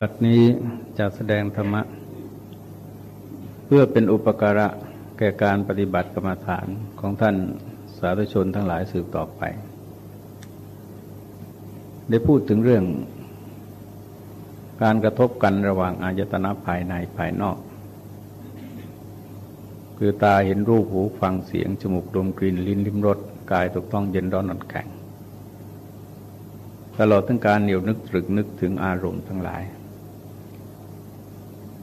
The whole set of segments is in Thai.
บัดนี้จะแสดงธรรมะ เพื่อเป็นอุปการะแก่การปฏิบัติกรรมฐานของท่านสาธุชนทั้งหลายสืบต่อไป ได้พูดถึงเรื่อง การกระทบกันระหว่างอายตนะภายในภายนอก คือตาเห็นรูปหูฟังเสียง จมูกดมกลิ่นลิ้นลิ้มรสกายถูกต้องเย็นร้อนนอนแข็งตลอดทั้งการเหนียวนึกตรึกนึกถึงอารมณ์ทั้งหลาย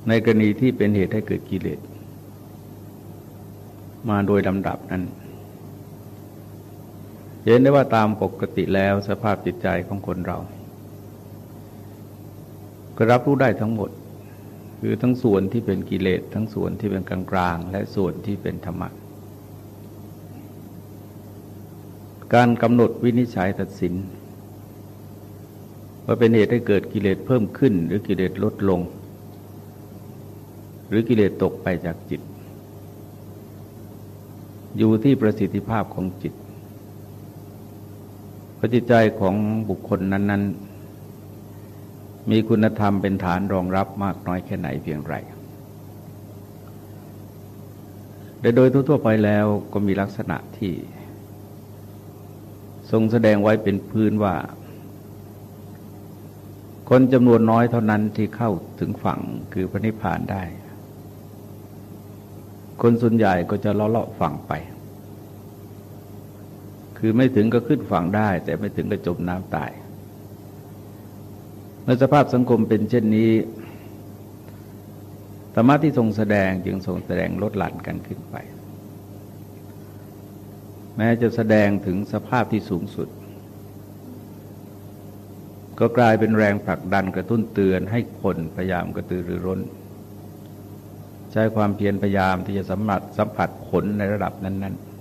ในกรณีที่เป็นเหตุให้เกิดกิเลส มาโดยลำดับนั้นเห็นได้ว่าตามปกติแล้วสภาพจิตใจของคนเรา ก็รับรู้ได้ทั้งหมด คือทั้งส่วนที่เป็นกิเลส ทั้งส่วนที่เป็นกลางกลางและส่วนที่เป็นธรรมะ การกำหนดวินิจฉัยตัดสิน ว่าเป็นเหตุให้เกิดกิเลสเพิ่มขึ้นหรือกิเลสลดลง หรือกิเลสตกไปจากจิต อยู่ที่ประสิทธิภาพของจิตพระจิตใจของบุคคลนั้น ๆ มีคุณธรรมเป็นฐานรองรับมากน้อยแค่ไหนเพียงไรแต่โดยทั่วๆไปแล้วก็มีลักษณะที่ ทรงแสดงไว้เป็นพื้นว่า คนจำนวนน้อยเท่านั้นที่เข้าถึงฝั่งคือพระนิพพานได้ คนส่วนใหญ่ก็จะเลาะๆฝั่งไป คือไม่ถึงก็ขึ้นฝั่งได้ แต่ไม่ถึงก็จมน้ำตาย เมื่อสภาพสังคมเป็นเช่นนี้ธรรมะที่ทรงแสดงจึงทรงแสดงลดหลั่นกันขึ้นไป แม้จะแสดงถึงสภาพที่สูงสุด ก็กลายเป็นแรงผลักดันกระตุ้นเตือนให้คนพยายามกระตือรือร้น ใช้ความเพียรพยายามที่จะสัมผัสสัมผัสผลในระดับนั้น ๆ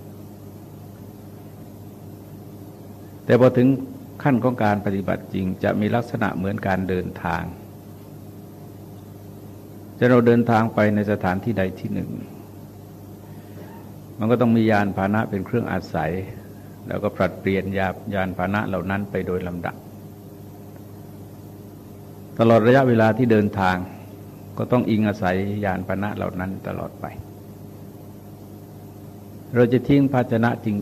แต่พอถึงขั้นของการปฏิบัติจริงจะมีลักษณะเหมือนการเดินทางจะเราเดินทางไปในสถานที่ใดที่หนึ่ง มันก็ต้องมียานพาหนะเป็นเครื่องอาศัย แล้วก็ผลัดเปลี่ยนยายานพาหนะเหล่านั้นไปโดยลำดับ ตลอดระยะเวลาที่เดินทาง ก็ต้องอิงอาศัยยานปณะเหล่านั้นตลอดไป เราจะทิ้งภาชนะจริง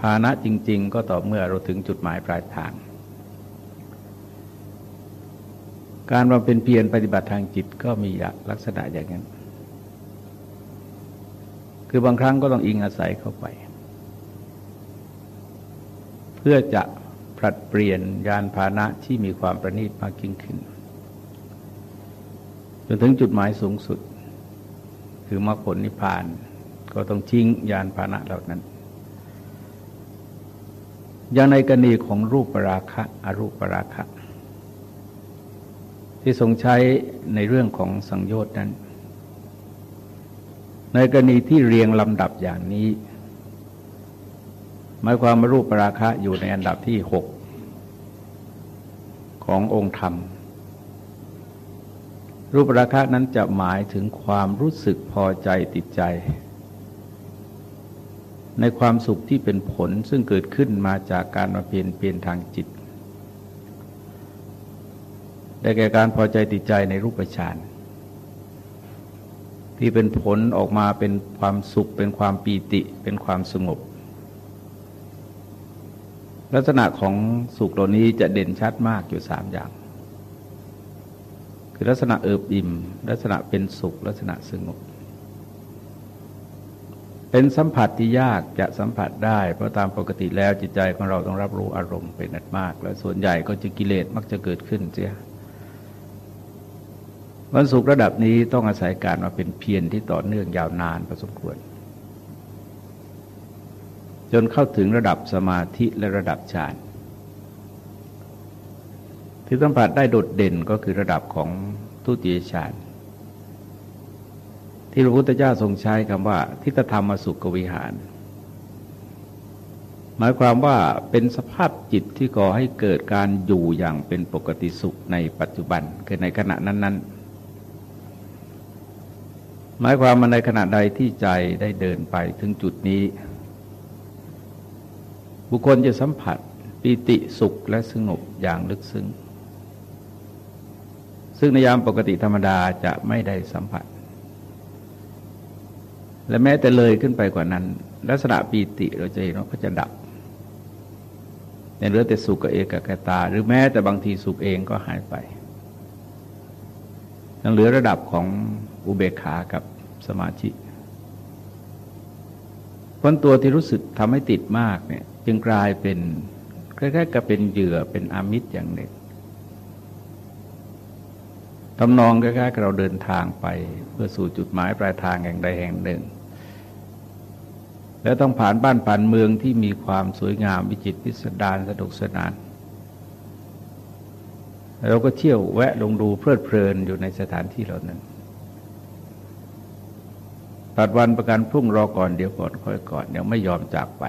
ภาณะจริง ๆ ก็ต่อเมื่อเราถึงจุดหมายปลายทาง การมาเป็นเพียรปฏิบัติทางจิตก็มีลักษณะอย่างนั้น คือบางครั้งก็ต้องอิงอาศัยเข้าไป เพื่อจะผลัดเปลี่ยนยานพาหนะที่มีความประณีตมากยิ่งขึ้น จนถึงจุดหมายสูงสุด คือมรรคผลนิพพาน ก็ต้องทิ้งยานพาหนะเหล่านั้น อย่างในกรณีของรูปปราคะอรูปปราคะ ที่ทรงใช้ในเรื่องของสังโยชน์นั้น ในกรณีที่เรียงลำดับอย่างนี้หมายความว่ารูปปราคะอยู่ในอันดับที่หกขององค์ธรรม รูปราคะนั้นจะหมายถึงความรู้สึกพอใจติดใจ ในความสุขที่เป็นผลซึ่งเกิดขึ้นมาจากการมาเปลี่ยนเปลี่ยนทางจิต ได้แก่การพอใจติดใจในรูปฌานที่เป็นผลออกมาเป็นความสุข เป็นความปีติ เป็นความสงบ ลักษณะของสุขเหล่านี้จะเด่นชัดมากอยู่สามอย่าง คือลักษณะเอิบอิ่ม ลักษณะเป็นสุข ลักษณะสงบ เป็นสัมผัสที่ยากจะสัมผัสได้ เพราะตามปกติแล้วจิตใจของเราต้องรับรู้อารมณ์เป็นนัดมาก และส่วนใหญ่ก็จะกิเลสมักจะเกิดขึ้นเสียวันสุขระดับนี้ต้องอาศัยการมาเป็นเพียรที่ต่อเนื่องยาวนานพอสมควร จนเข้าถึงระดับสมาธิและระดับฌาน ที่สัมผัสได้โดดเด่นก็คือระดับของทุติยฌานที่พระพุทธเจ้าทรงใช้คำว่า ทิฏฐธรรมสุขวิหาร หมายความว่าเป็นสภาพจิตที่ก่อให้เกิดการอยู่อย่างเป็นปกติสุขในปัจจุบันคือในขณะนั้น ๆ หมายความมาในขณะใดที่ใจได้เดินไปถึงจุดนี้ บุคคลจะสัมผัสปิติสุขและสงบอย่างลึกซึ้ง ซึ่งในยามปกติธรรมดาจะไม่ได้สัมผัส และแม้แต่เลยขึ้นไปกว่านั้น ลักษณะปีติเราจะเห็นว่าก็จะดับในเหลืองแต่สุขกับเอกกตา หรือแม้แต่บางทีสุขเองก็หายไปยังเหลือระดับของอุเบกขากับสมาธิคนตัวที่รู้สึกทำให้ติดมากเนี่ยจึงกลายเป็นคล้ายๆกับเป็นเหยื่อเป็นอามิตรอย่างหนึ่ง ทำนองใกล้ๆกับเราเดินทางไปเพื่อสู่จุดหมายปลายทางแห่งใดแห่งหนึ่ง แล้วต้องผ่านบ้านผ่านเมืองที่มีความสวยงามวิจิตรพิสดารสนุกสนาน เราก็เที่ยวแวะลงดูเพลิดเพลินอยู่ในสถานที่เหล่านั้นปัดวันประกันพรุ่งรอก่อนเดี๋ยวก่อนค่อยก่อนยังไม่ยอมจากไป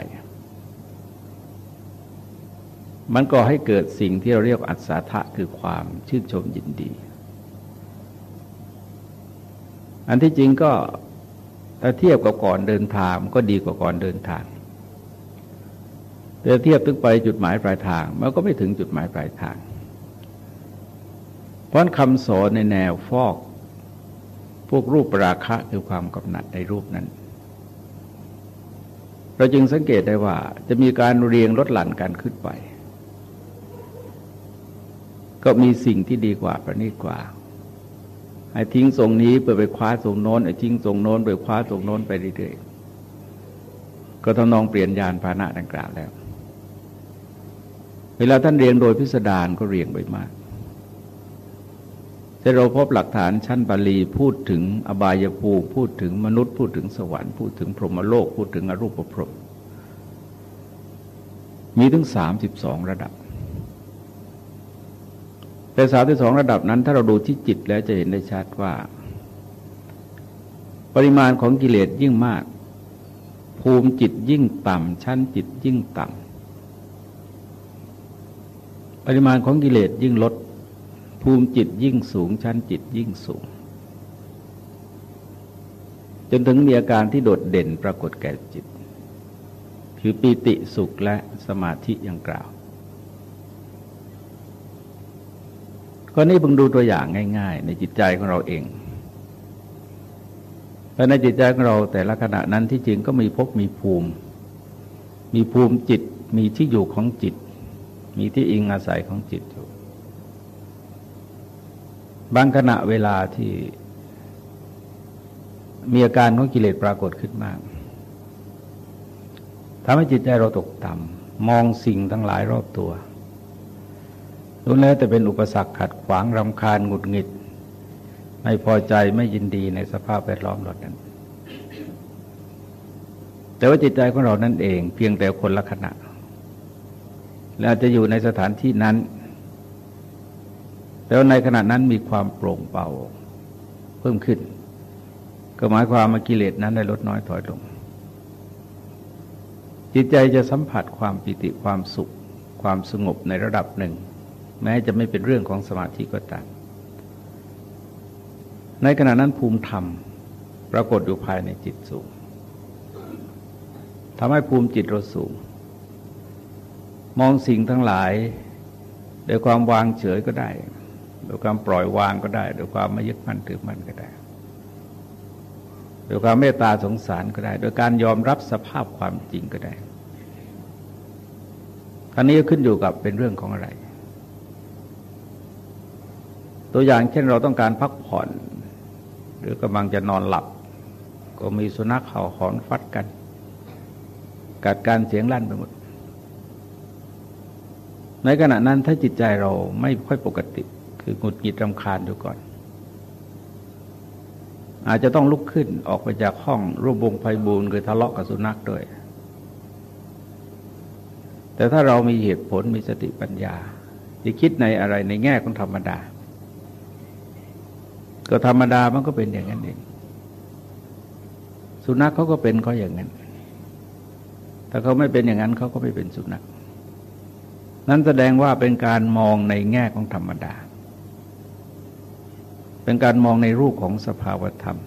มันก็ให้เกิดสิ่งที่เราเรียกอัศทะคือความชื่นชมยินดี อันที่จริงก็ถ้าเทียบกับก่อนเดินทางก็ดีกว่าก่อนเดินทางแต่เทียบถึงไปจุดหมายปลายทางมันก็ไม่ถึงจุดหมายปลายทาง เพราะคำสอนในแนวฟอก พวกรูปราคะคือความกำหนัดในรูปนั้น เราจึงสังเกตได้ว่าจะมีการเรียงลดหลั่นกันขึ้นไป ก็มีสิ่งที่ดีกว่าประณีตกว่า ให้ทิ้งทรงนี้ไปไปคว้าทรงโน้นไอ้ทิ้งทรงโน้นไปคว้าทรงโน้นไปเรื่อยๆก็ทำนองเปลี่ยนยานพาหนะดังกล่าวแล้ว เวลาท่านเรียงโดยพิสดารก็เรียงไปมากแต่เราพบหลักฐานชั้นบาลีพูดถึงอบายภูมิพูดถึงมนุษย์ พูดถึงสวรรค์พูดถึงพรหมโลก พูดถึงอรูปพรหมมีถึงสามสิบสองระดับ แต่สามสิบสองระดับนั้น ถ้าเราดูที่จิตแล้วจะเห็นได้ชัดว่า ปริมาณของกิเลสยิ่งมาก ภูมิจิตยิ่งต่ำชั้นจิตยิ่งต่ำปริมาณของกิเลสยิ่งลด ภูมิจิตยิ่งสูง ชั้นจิตยิ่งสูง จนถึงมีอาการที่โดดเด่นปรากฏแก่จิต คือปีติสุขและสมาธิอย่างกล่าว ก็นี่เพิ่งดูตัวอย่างง่าย ๆ ในจิตใจของเราเองและในจิตใจของเราแต่ละขณะนั้นที่จริงก็มีพบมีภูมิ มีภูมิจิต มีที่อยู่ของจิต มีที่อิงอาศัยของจิตอยู่ บางขณะเวลาที่มีอาการของกิเลสปรากฏขึ้นมากทำให้จิตใจเราตกต่ำมองสิ่งทั้งหลายรอบตัว รู้แล้วแต่เป็นอุปสรรคขัดขวางรำคาญหงุดหงิด ไม่พอใจไม่ยินดีในสภาพแวดล้อมเหล่านั้น แต่ว่าจิตใจของเรานั่นเอง เพียงแต่คนละขณะและจะอยู่ในสถานที่นั้น แล้วในขณะนั้นมีความโปร่งเบาเพิ่มขึ้น ก็หมายความมากิเลสนั้นได้ลดน้อยถอยลง จิตใจจะสัมผัสความปิติความสุข ความสงบในระดับหนึ่ง แม้จะไม่เป็นเรื่องของสมาธิก็ตาม ในขณะนั้นภูมิธรรมปรากฏอยู่ภายในจิตสูงทำให้ภูมิจิตเราสูง มองสิ่งทั้งหลายด้วยความวางเฉยก็ได้โดยความปล่อยวางก็ได้โดยความไม่ยึดมั่นถือมั่นก็ได้โดยความเมตตาสงสารก็ได้ โดยการยอมรับสภาพความจริงก็ได้ท่านี้ขึ้นอยู่กับเป็นเรื่องของอะไร ตัวอย่างเช่นเราต้องการพักผ่อน หรือกำลังจะนอนหลับ ก็มีสุนัขเห่าหอนฟัดกัน กัดการเสียงลั่นไปหมด ในขณะนั้นถ้าจิตใจเราไม่ค่อยปกติ คือหงุดหงิดรำคาญอยู่ก่อน อาจจะต้องลุกขึ้นออกไปจากห้องรูปวงไพบูลคือทะเลาะกับสุนัขด้วย แต่ถ้าเรามีเหตุผลมีสติปัญญาที่คิดในอะไรในแง่ของธรรมดา ก็ธรรมดามันก็เป็นอย่างนั้นเอง สุนัขเขาก็เป็นเขาอย่างนั้น ถ้าเขาไม่เป็นอย่างนั้นเขาก็ไม่เป็นสุนัข นั้นแสดงว่าเป็นการมองในแง่ของธรรมดา เป็นการมองในรูปของสภาวธรรม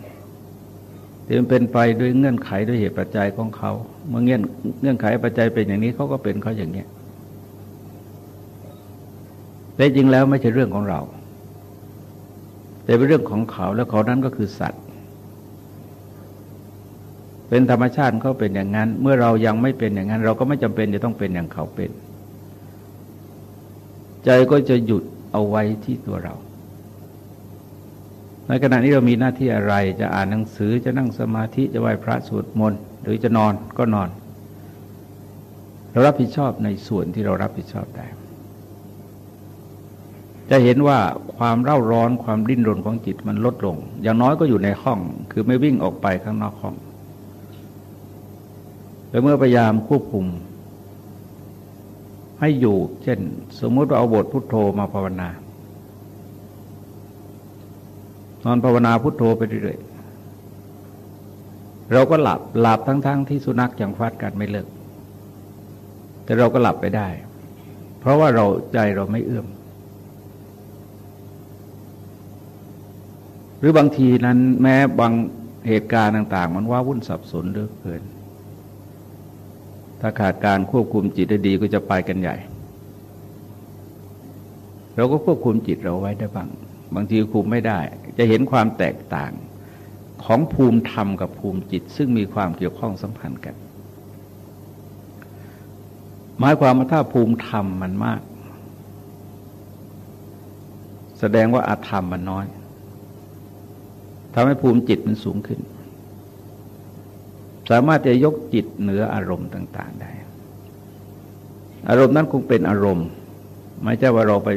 ที่มันเป็นไปด้วยเงื่อนไขด้วยเหตุปัจจัยของเขา เมื่อเงื่อนเงื่อนไขปัจจัยเป็นอย่างนี้เขาก็เป็นเขาอย่างนี้แต่จริงแล้วไม่ใช่เรื่องของเรา แต่เป็นเรื่องของเขาแล้วเขานั้นก็คือสัตว์ เป็นธรรมชาติเขาเป็นอย่างนั้น เมื่อเรายังไม่เป็นอย่างนั้น เราก็ไม่จำเป็นจะต้องเป็นอย่างเขาเป็น ใจก็จะหยุดเอาไว้ที่ตัวเราในขณะนี้เรามีหน้าที่อะไรจะอ่านหนังสือจะนั่งสมาธิจะไหว้พระสวดมนต์หรือจะนอนก็นอน เรารับผิดชอบในส่วนที่เรารับผิดชอบได้ จะเห็นว่าความเร่าร้อนความดิ้นรนของจิตมันลดลง อย่างน้อยก็อยู่ในห้อง คือไม่วิ่งออกไปข้างนอกห้อง แลวเมื่อพยายามควบคุม ให้อยู่ เช่น สมมติว่าเอาบทพุทโธมาภาวนานอนภาวนาพุทโธไปเรื่อยๆเราก็หลับหลับทั้งๆทที่สุนัขยังฟาดกันไม่เลิก แต่เราก็หลับไปได้ เพราะว่าเราใจเราไม่เอื้อม หรือบางทีนั้นแม้บางเหตุการณ์ต่าง ๆ มันว่าวุ่นสับสนเลือกเกิน ถ้าขาดการควบคุมจิตได้ดีก็จะไปกันใหญ่ เราก็ควบคุมจิตเราไว้ได้บ้าง บางทีคุมไม่ได้ จะเห็นความแตกต่างของภูมิธรรมกับภูมิจิต ซึ่งมีความเกี่ยวข้องสัมพันธ์กัน หมายความว่าถ้าภูมิธรรมมันมาก แสดงว่าอาธรรมมันน้อย ทำให้ภูมิจิตมันสูงขึ้น สามารถจะยกจิตเหนืออารมณ์ต่าง ๆ ได้ อารมณ์นั้นคงเป็นอารมณ์ ไม่ใช่ว่าเราไป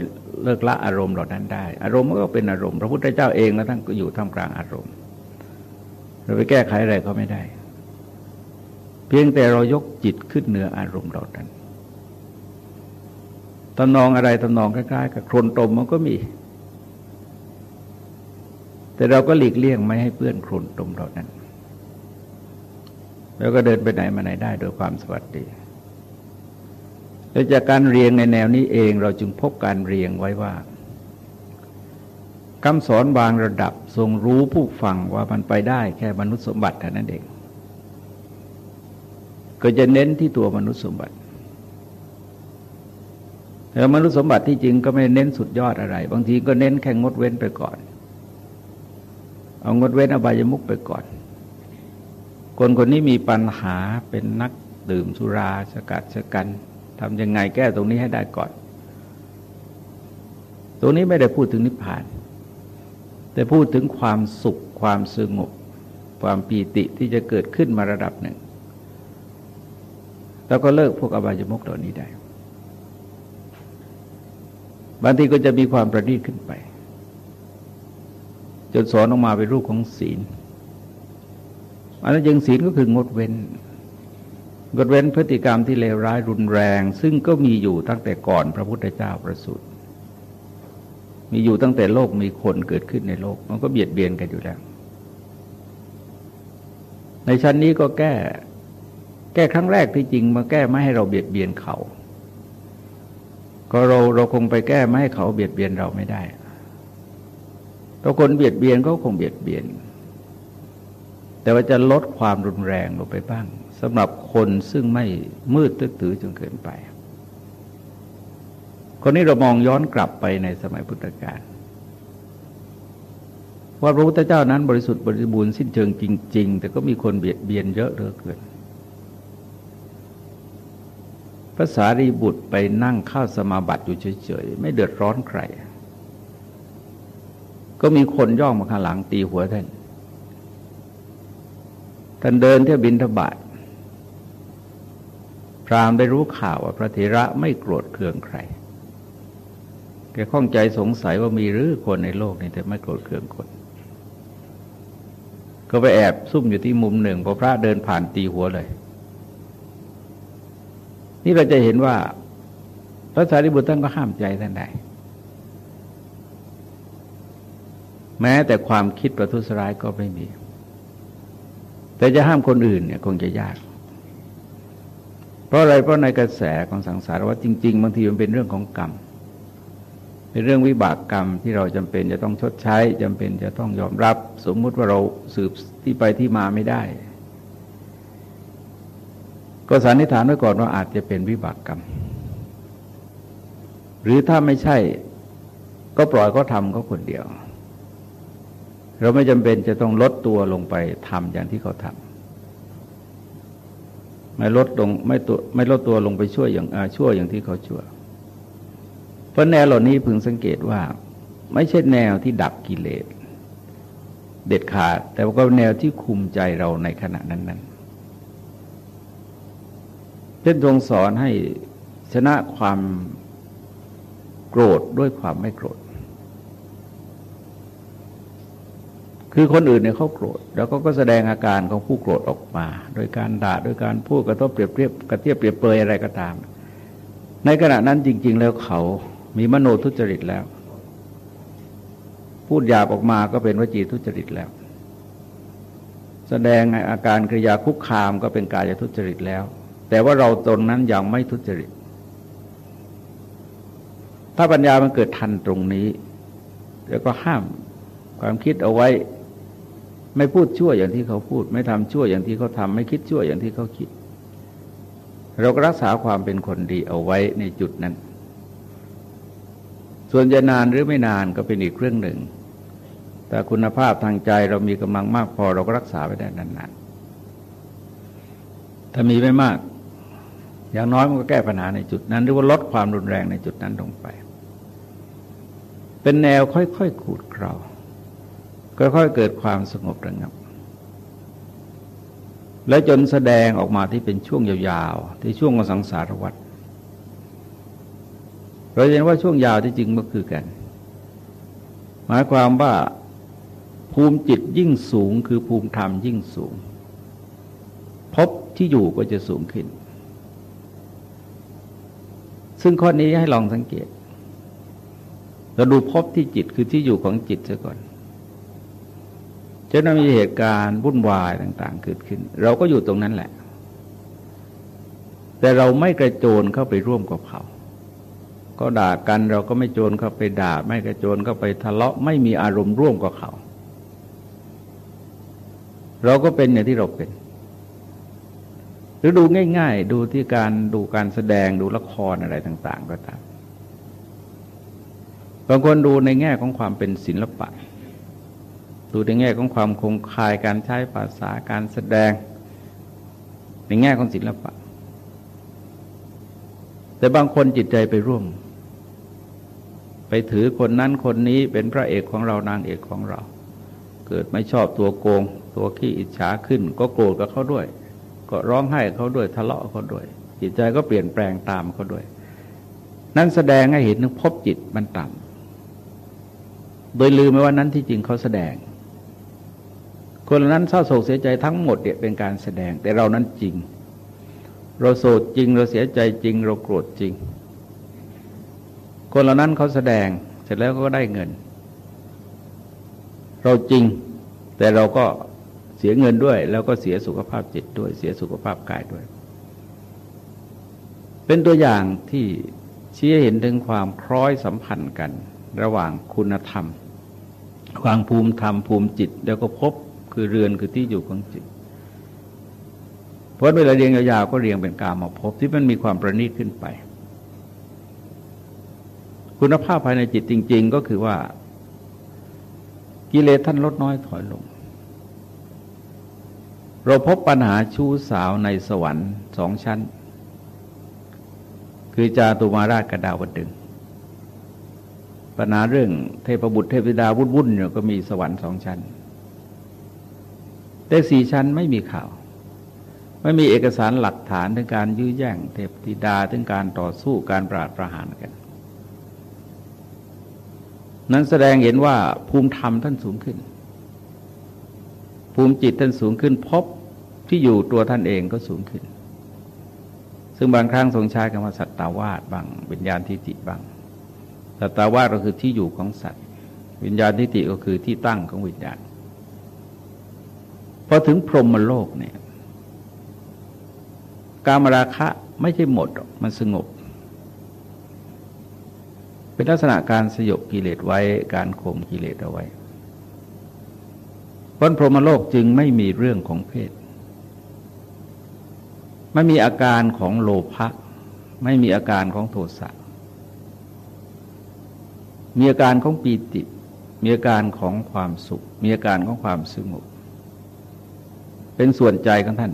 เลิกละอารมณ์เหล่านั้นได้ อารมณ์มันก็เป็นอารมณ์ พระพุทธเจ้าเองแล้วท่านก็อยู่ท่ามกลางอารมณ์ เราไปแก้ไขอะไรก็ไม่ได้ เพียงแต่เรายกจิตขึ้นเหนืออารมณ์เหล่านั้นตำนองอะไรตำนองคล้ายๆกับโครนตมมันก็มี แต่เราก็หลีกเลี่ยงไม่ให้เปื้อนครุนตรงเรานั้น แล้วก็เดินไปไหนมาไหนได้โดยความสวัสดีและจากการเรียงในแนวนี้เองเราจึงพบการเรียงไว้ว่าคำสอนบางระดับทรงรู้ผู้ฟังว่ามันไปได้แค่มนุษย์สมบัติเท่านั้นเอง ก็จะเน้นที่ตัวมนุษย์สมบัติแต่มนุษย์สมบัติที่จริงก็ไม่เน้นสุดยอดอะไร บางทีก็เน้นแค่งดเว้นไปก่อน เอางดเว้นอบายมุกไปก่อน คนคนนี้มีปัญหาเป็นนักดื่มสุราสกัดสกันทำยังไงแก้ตรงนี้ให้ได้ก่อน ตรงนี้ไม่ได้พูดถึงนิพพาน แต่พูดถึงความสุขความสงบความปีติที่จะเกิดขึ้นมาระดับหนึ่ง แล้วก็เลิกพวกอบายมุกเหล่านี้ได้ บางทีก็จะมีความประณีตขึ้นไป จนสอนออกมาเป็นรูปของศีลอันนั้นยังศีลก็คืองดเว้นงดเว้นพฤติกรรมที่เลวร้ายรุนแรง ซึ่งก็มีอยู่ตั้งแต่ก่อนพระพุทธเจ้าประสูติมีอยู่ตั้งแต่โลกมีคนเกิดขึ้นในโลก มันก็เบียดเบียนกันอยู่แล้ว ในชั้นนี้ก็แก้ แก้ครั้งแรกที่จริงมาแก้ไม่ให้เราเบียดเบียนเขา ก็เราเราคงไปแก้ไม่ให้เขาเบียดเบียนเราไม่ได้ ถ้าคนเบียดเบียนก็คงเบียดเบียน แต่ว่าจะลดความรุนแรงลงไปบ้างสำหรับคนซึ่งไม่มืดตึ๊ดตื้อจนเกินไป คนนี้เรามองย้อนกลับไปในสมัยพุทธกาลว่าพระพุทธเจ้านั้นบริสุทธิ์บริบูรณ์สิ้นเชิงจริง ๆ แต่ก็มีคนเบียดเบียนเยอะเหลือเกินภาษารีบุตรไปนั่งข้าวสมาบัติอยู่เฉยๆ ไม่เดือดร้อนใคร ก็มีคนย่องมาข้างหลังตีหัวท่าน ท่านเดินเที่ยวบินทบาทพรามได้รู้ข่าวว่าพระเถระไม่โกรธเคืองใคร แกข้องใจสงสัยว่ามีหรือคนในโลกนี้แต่ไม่โกรธเคืองคน ก็ไปแอบซุ่มอยู่ที่มุมหนึ่งพอพระเดินผ่านตีหัวเลย นี่เราจะเห็นว่าพระสารีบุตรท่านก็ห้ามใจท่านได้ แม้แต่ความคิดประทุษร้ายก็ไม่มี แต่จะห้ามคนอื่นเนี่ยคงจะยาก เพราะอะไรเพราะในกระแสของสังสารวัฏจริง ๆบางทีมันเป็นเรื่องของกรรมเป็นเรื่องวิบากกรรมที่เราจำเป็นจะต้องชดใช้จำเป็นจะต้องยอมรับ สมมุติว่าเราสืบที่ไปที่มาไม่ได้ ก็สันนิษฐานไว้ก่อนว่าอาจจะเป็นวิบากกรรม หรือถ้าไม่ใช่ ก็ปล่อยก็ทำก็คนเดียว เราไม่จำเป็นจะต้องลดตัวลงไปทำอย่างที่เขาทำไม่ลดลงไม่ตัวไม่ลดตัวลงไปช่วยอย่างชั่วอย่างที่เขาชั่ว เพราะแนวเหล่านี้พึงสังเกตว่า ไม่ใช่แนวที่ดับกิเลสเด็ดขาด แต่ว่าก็แนวที่คุมใจเราในขณะนั้นๆเช่นทรงสอนให้ชนะความโกรธด้วยความไม่โกรธ คือคนอื่นเนี่ยเขาโกรธ แล้วก็ก็แสดงอาการของผู้โกรธออกมา โดยการด่าโดยการพูดกระทบเปรียบเทียบกระเทียบเปรียบเปยอะไรก็ตาม ในขณะนั้นจริง ๆ แล้วเขามีมโนทุจริตแล้ว พูดหยาบออกมาก็เป็นวจีทุจริตแล้ว แสดงอาการกริยาคุกคามก็เป็นกายทุจริตแล้ว แต่ว่าเราตนนั้นยังไม่ทุจริต ถ้าปัญญามันเกิดทันตรงนี้ แล้วก็ห้ามความคิดเอาไว้ ไม่พูดชั่วอย่างที่เขาพูด ไม่ทำชั่วอย่างที่เขาทำไม่คิดชั่วอย่างที่เขาคิด เราก็รักษาความเป็นคนดีเอาไว้ในจุดนั้น ส่วนจะนานหรือไม่นานก็เป็นอีกเรื่องหนึ่ง แต่คุณภาพทางใจเรามีกำลังมากพอเราก็รักษาไว้ได้นานๆถ้ามีไม่มาก อย่างน้อยมันก็แก้ปัญหาในจุดนั้น หรือว่าลดความรุนแรงในจุดนั้นลงไป เป็นแนวค่อยๆขูดเกลา ค่อยๆเกิดความสงบระงับ และจนแสดงออกมาที่เป็นช่วงยาวๆ ที่ช่วงของสังสารวัฏเราเห็นว่าช่วงยาวที่จริงก็คือกัน หมายความว่าภูมิจิตยิ่งสูงคือภูมิธรรมยิ่งสูง พบที่อยู่ก็จะสูงขึ้น ซึ่งข้อนี้ให้ลองสังเกต เราดูพบที่จิตคือที่อยู่ของจิตซะก่อน จะนมีเหตุการณ์วุ่นวายต่างๆเกิดขึ้น เราก็อยู่ตรงนั้นแหละ แต่เราไม่กระโจนเข้าไปร่วมกับเขา ก็ด่ากันเราก็ไม่โจรเข้าไปด่า ไม่กระโจนเข้าไปทะเลาะไม่มีอารมณ์ร่วมกับเขา เราก็เป็นอย่างที่เราเป็น หรือดูง่าย ๆ ดูที่การดูการแสดงดูละครอะไรต่าง ๆ ก็ตามบางคนดูในแง่ของความเป็นศิลปะ ดูในแง่ของความคงคายการใช้ภาษาการแสดง ในแง่ของศิลปะ แต่บางคนจิตใจไปร่วม ไปถือคนนั้นคนนี้เป็นพระเอกของเรานางเอกของเรา เกิดไม่ชอบตัวโกง ตัวขี้อิจฉาขึ้น ก็โกรธกับเขาด้วย ก็ร้องไห้เขาด้วยทะเลาะเขาด้วย จิตใจก็เปลี่ยนแปลงตามเขาด้วย นั่นแสดงให้เห็นถึงพบจิตมันต่ำโดยลืมไปว่านั้นที่จริงเขาแสดง คนนั้นเศร้าโศกเสียใจทั้งหมดเนี่ยเป็นการแสดง แต่เรานั้นจริง เราโศกจริง เราเสียใจจริง เราโกรธจริง คนเหล่านั้นเขาแสดงเสร็จแล้วก็ได้เงิน เราจริง แต่เราก็เสียเงินด้วย แล้วก็เสียสุขภาพจิตด้วย เสียสุขภาพกายด้วย เป็นตัวอย่างที่ชี้เห็นถึงความคล้อยสัมพันธ์กัน ระหว่างคุณธรรม ควางภูมิธรรมภูมิจิต แล้วก็พบ คือเรือนคือที่อยู่ของจิตเพราะเวลาเรียงยาวๆก็เรียงเป็นกามาพบที่มันมีความประณีตขึ้นไป คุณภาพภายในจิตจริง ๆ ก็คือว่า กิเลสท่านลดน้อยถอยลง เราพบปัญหาชู้สาวในสวรรค์สองชั้น คือจาตุมาราชกระดาวดึงปัญหาเรื่องเทพบุตรเทพธิดาวุ่นวุ่นเนี่ยก็มีสวรรค์สองชั้น แต่สี่ชั้นไม่มีข่าว ไม่มีเอกสารหลักฐานถึงการยื้อแย่งเทพธิดาถึงการต่อสู้การปราดประหารกัน นั้นแสดงเห็นว่าภูมิธรรมท่านสูงขึ้น ภูมิจิตท่านสูงขึ้นพบที่อยู่ตัวท่านเองก็สูงขึ้น ซึ่งบางครั้งทรงใช้คำว่าสัตตาวาสบางวิญญาณทิฏฐิบางสัตวาก็คือที่อยู่ของสัตว์ วิญญาณทิฏฐิก็คือที่ตั้งของวิญญาณ พอถึงพรหมโลกเนี่ย การมราคะไม่ใช่หมดมันสงบ เป็นลักษณะการสยบกิเลสไว้การข่มกิเลสเอาไว้พ้นพรหมโลกจึงไม่มีเรื่องของเพศ ไม่มีอาการของโลภะไม่มีอาการของโทสะมีอาการของปีติ มีอาการของความสุข มีอาการของความสงบ เป็นส่วนใจของท่าน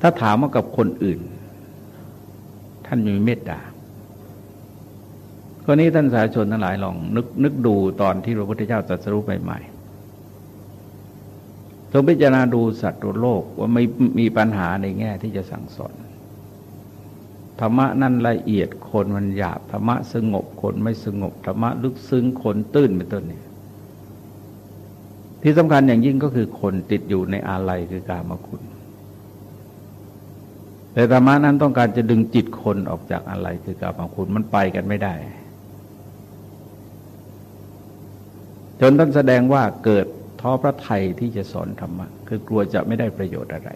ถ้าถามว่ากับคนอื่น ท่านมีเมตตาคนนี้ท่านสาชนทั้งหลายลองนึกนึกดูตอนที่พระพุทธเจ้าตรัสรู้ใหม่ๆทรงพิจารณาดูสัตว์โลกว่าไม่มีปัญหาในแง่ที่จะสั่งสอนธรรมะนั่นละเอียดคนมันหยาบธรรมะสงบคนไม่สงบธรรมะลึกซึ้งคนตื้นเป็นต้นเนี่ย ที่สำคัญอย่างยิ่งก็คือคนติดอยู่ในอาลัยคือกามคุณ แต่ธรรมะนั้นต้องการจะดึงจิตคนออกจากอะไรคือกามคุณมันไปกันไม่ได้ จนท่านแสดงว่าเกิดท้อพระไทยที่จะสอนธรรมะคือกลัวจะไม่ได้ประโยชน์อะไร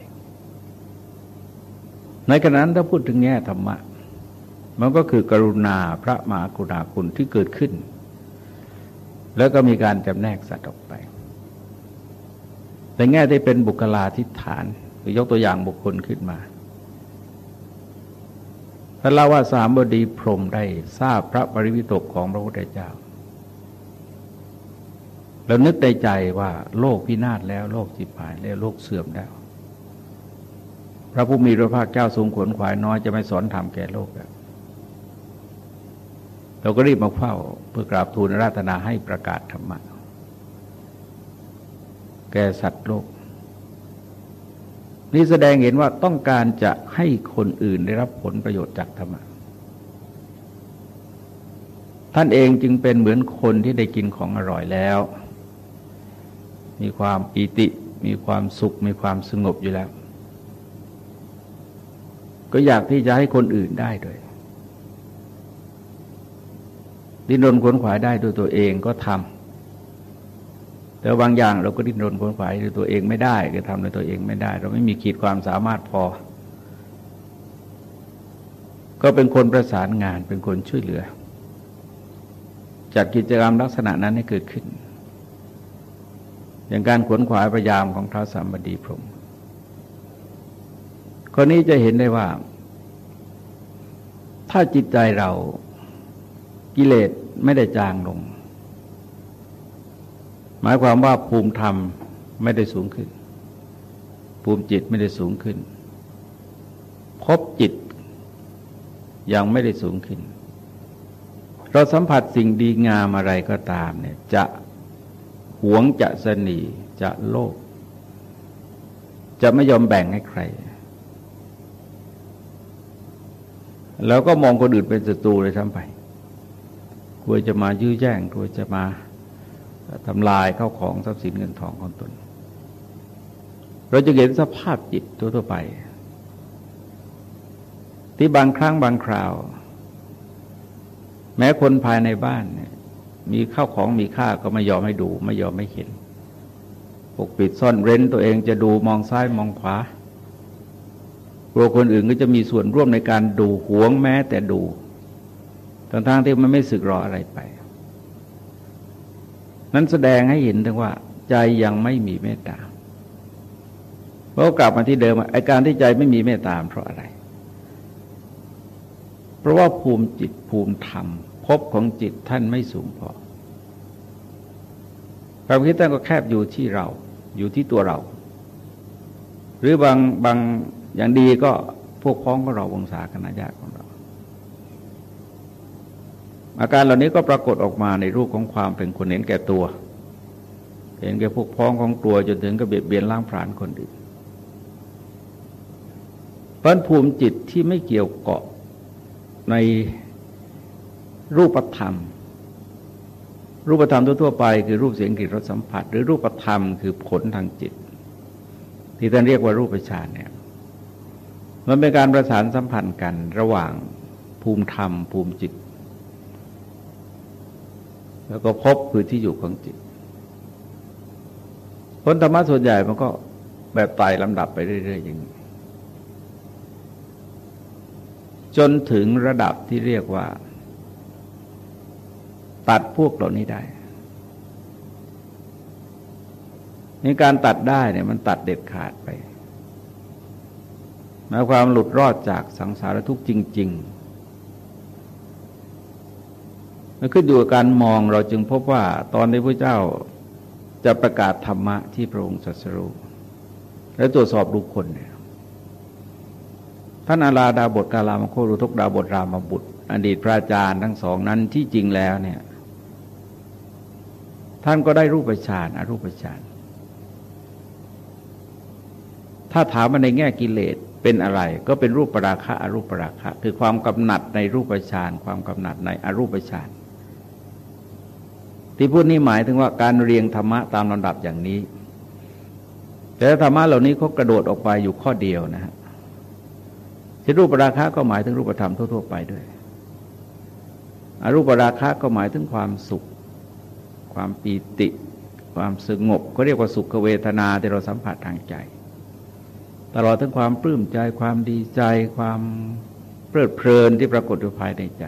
ในขณะนั้นถ้าพูดถึงแง่ธรรมะ มันก็คือกรุณาพระมหากรุณาคุณที่เกิดขึ้น แล้วก็มีการจำแนกสัตว์ออกไป แต่แง่ที่เป็นบุคลาธิฐานคือยกตัวอย่างบุคคลขึ้นมาพระเล่าว่าสามบดีพรมได้ทราบพระปริวิตกของพระพุทธเจ้า แล้วนึกในใจว่าโลกพินาศแล้วโลกจิบหายแล้วโลกเสื่อมแล้ว พระผู้มีพระภาคเจ้าทรงขวนขวายน้อยจะไม่สอนธรรมแก่โลกแล้วเราก็รีบมาเฝ้าเพื่อกราบทูลราตนาให้ประกาศธรรมะ แก่สัตว์โลก นี่แสดงเห็นว่าต้องการจะให้คนอื่นได้รับผลประโยชน์จากธรรมะท่านเองจึงเป็นเหมือนคนที่ได้กินของอร่อยแล้ว มีความปีติ มีความสุข มีความสงบอยู่แล้ว ก็อยากที่จะให้คนอื่นได้ด้วยดิ้นรนขวนขวายได้ด้วยตัวเองก็ทำ แต่บางอย่างเราก็ดิ้นรนขวนขวายด้วยตัวเองไม่ได้ก็ทำด้วยตัวเองไม่ได้ เราไม่มีขีดความสามารถพอ ก็เป็นคนประสานงานเป็นคนช่วยเหลือจัดกิจกรรมลักษณะนั้นให้เกิดขึ้น อย่างการขวนขวายพยายามของท้าวสามบดีพรมคนนี้จะเห็นได้ว่า ถ้าจิตใจเรากิเลสไม่ได้จางลง หมายความว่าภูมิธรรมไม่ได้สูงขึ้น ภูมิจิตไม่ได้สูงขึ้น พบจิตยังไม่ได้สูงขึ้น เราสัมผัสสิ่งดีงามอะไรก็ตามเนี่ยจะหวงจะสนีจะโลภจะไม่ยอมแบ่งให้ใคร แล้วก็มองคนอื่นเป็นศัตรูเลยทั้งไปกลัวจะมายื้อแย่งกลัวจะมา ทำลายเข้าของทรัพย์สินเงินทองของตน เราจะเห็นสภาพจิตทั่วไป ที่บางครั้งบางคราว แม้คนภายในบ้านเนี่ยมีข้าวของมีค่าก็ไม่ยอมให้ดูไม่ยอมไม่เห็น ปกปิดซ่อนเร้นตัวเองจะดูมองซ้ายมองขวากลัวคนอื่นก็จะมีส่วนร่วมในการดูหวงแม้แต่ดูทั้งๆที่มันไม่สึกรออะไรไป นั้นแสดงให้เห็นถึงว่า ใจยังไม่มีเมตตาเพราะกลับมาที่เดิมไอการที่ใจไม่มีเมตตาเพราะอะไร เพราะว่าภูมิจิตภูมิธรรมภพของจิตท่านไม่สูงพอความคิดท่านก็แคบอยู่ที่เรา อยู่ที่ตัวเรา หรือบางบางอย่างดีก็พวกพ้องของเราวงศาคณะญาติของเรา อาการเหล่านี้ก็ปรากฏออกมาในรูปของความเป็นคนเห็นแก่ตัว เห็นแก่พวกพ้องของตัวจนถึงกับเบียดเบียนล่างผลาญคนอื่นเพราะภูมิจิตที่ไม่เกี่ยวเกาะในรูปธรรม รูปธรรมทั่วไป คือรูปเสียงกลิ่นรสสัมผัส หรือรูปธรรมคือผลทางจิต ที่ท่านเรียกว่ารูปฌานเนี่ยมันเป็นการประสานสัมพันธ์กันระหว่างภูมิธรรม ภูมิจิต แล้วก็พบคือที่อยู่ของจิตผลธรรมะส่วนใหญ่มันก็แบบไต่ลำดับไปเรื่อยๆอย่างนี้จนถึงระดับที่เรียกว่า ตัดพวกเหล่านี้ได้ในการตัดได้เนี่ยมันตัดเด็ดขาดไปหมายความหลุดรอดจากสังสารทุกข์จริง ๆ มันขึ้นอยู่กับการมองเราจึงพบว่าตอนที่พระเจ้าจะประกาศธรรมะที่พระองค์สัสรู้และตรวจสอบดูคนเนี่ยท่านอาราดาบทกาลามโครุทกดาบทรามบุตร อดีตพระอาจารย์ทั้งสองนั้นที่จริงแล้วเนี่ยท่านก็ได้รูปฌานอรูปฌานถ้าถามมาในแง่กิเลสเป็นอะไร ก็เป็นรูปปราคะอรูปปราคะ คือความกำหนัดในรูปฌานความกำหนัดในอรูปฌาน ที่พูดนี้หมายถึงว่าการเรียงธรรมะตามลำดับอย่างนี้ แต่ธรรมะเหล่านี้เขากระโดดออกไปอยู่ข้อเดียวนะฮะที่รูปราคะก็หมายถึงรูปธรรมทั่วๆไปด้วยอรูปราคะก็หมายถึงความสุข ความปีติ ความสงบก็เรียกว่าสุขเวทนาที่เราสัมผัสทางใจ ตลอดทั้งความปลื้มใจ ความดีใจ ความเพลิดเพลินที่ปรากฏอยู่ภายในใจ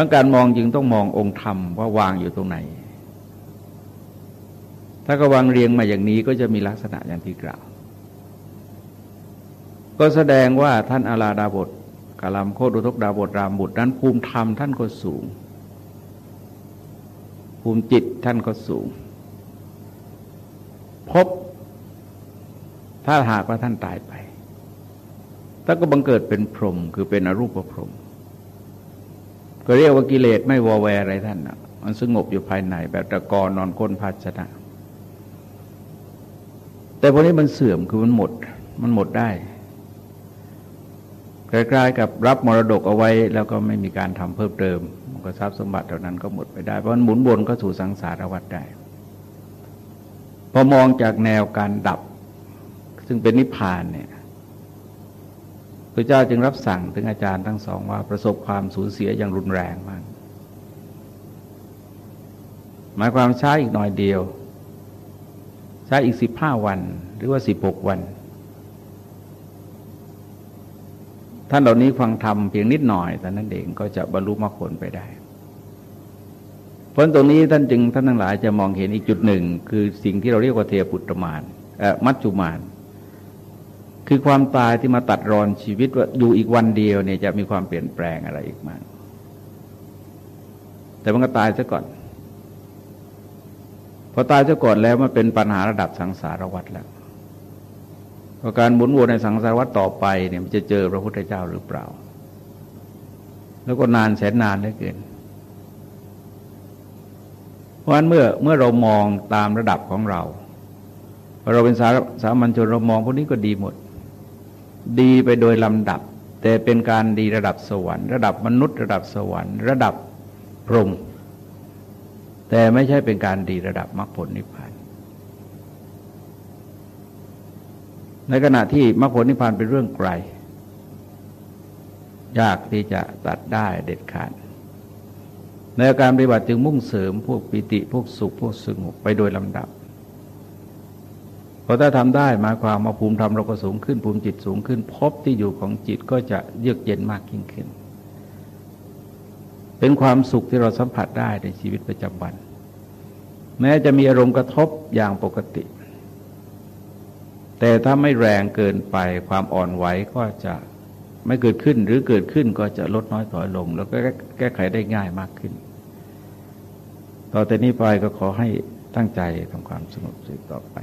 ราะการมองจึงต้องมององค์ธรรมว่าวางอยู่ตรงไหน ถ้าก็วางเรียงมาอย่างนี้ก็จะมีลักษณะอย่างที่กล่าว ก็แสดงว่าท่านอาลาดาบทกาลัมโคดุทกดาบทรามบุตรนั้นภูมิธรรมท่านก็สูง ภูมิจิตท่านก็สูง พบ ถ้าหากว่าท่านตายไปท่าก็บังเกิดเป็นพรหมคือเป็นอรูปพรหม ก็เรียกว่ากิเลสไม่วอแวอะไรท่านนะมันสงบอยู่ภายในแบบตะกอนนอนก้นภาชนะ แต่พอนี้มันเสื่อมคือมันหมด มันหมดได้คล้ายๆกับรับมรดกเอาไว้ แล้วก็ไม่มีการทำเพิ่มเติมมันก็ทรัพย์สมบัติเหล่านั้นก็หมดไปได้เพราะมันหมุนวนก็สู่สังสารวัฏได้ พอมองจากแนวการดับ ซึ่งเป็นนิพพานเนี่ย พระเจ้าจึงรับสั่งถึงอาจารย์ทั้งสองว่าประสบความสูญเสียอย่างรุนแรงมาก หมายความช้าอีกหน่อยเดียว ช้าอีกสิบห้าวัน หรือว่าสิบหกวัน ท่านเหล่านี้ฟังธรรมเพียงนิดหน่อยแต่นั้นเองก็จะบรรลุมรรคผลไปได้เพราะตรงนี้ท่านจึงท่านทั้งหลายจะมองเห็นอีกจุดหนึ่ง คือสิ่งที่เราเรียกว่าเทปุตตมานมัจจุมาน คือความตายที่มาตัดรอนชีวิตว่าอยู่อีกวันเดียวเนี่ยจะมีความเปลี่ยนแปลงอะไรอีกมากแต่มันก็ตายซะก่อน พอตายซะก่อนแล้วมันเป็นปัญหาระดับสังสารวัฏแล้วพอการหมุนวนในสังสารวัฏต่อไปเนี่ยมันจะเจอพระพุทธเจ้าหรือเปล่า แล้วก็นานแสนนานเหลือเกินเพราะฉะนั้นเมื่อเมื่อเรามองตามระดับของเราเราเป็นสาสามัญชนเรามองพวกนี้ก็ดีหมด ดีไปโดยลำดับ แต่เป็นการดีระดับสวรรค์ระดับมนุษย์ ระดับสวรรค์ ระดับพรหมแต่ไม่ใช่เป็นการดีระดับมรรคผลนิพพาน ในขณะที่มรรคผลนิพพานเป็นเรื่องไกล ยากที่จะตัดได้เด็ดขาดในการปฏิบัติจึงมุ่งเสริมพวกปิติพวกสุขพวกสงบไปโดยลำดับ พอถ้าทำได้หมายความมาภูมิธรรมเราก็สูงขึ้นภูมิจิตสูงขึ้นพบที่อยู่ของจิตก็จะเยือกเย็นมากยิ่งขึ้น เป็นความสุขที่เราสัมผัสได้ในชีวิตประจำวัน แม้จะมีอารมณ์กระทบอย่างปกติ แต่ถ้าไม่แรงเกินไปความอ่อนไหวก็จะไม่เกิดขึ้นหรือเกิดขึ้นก็จะลดน้อยถอยลง แล้วก็แก้ไขได้ง่ายมากขึ้น ต่อแต่นี้ไปก็ขอให้ตั้งใจทำความสงบสุขต่อไป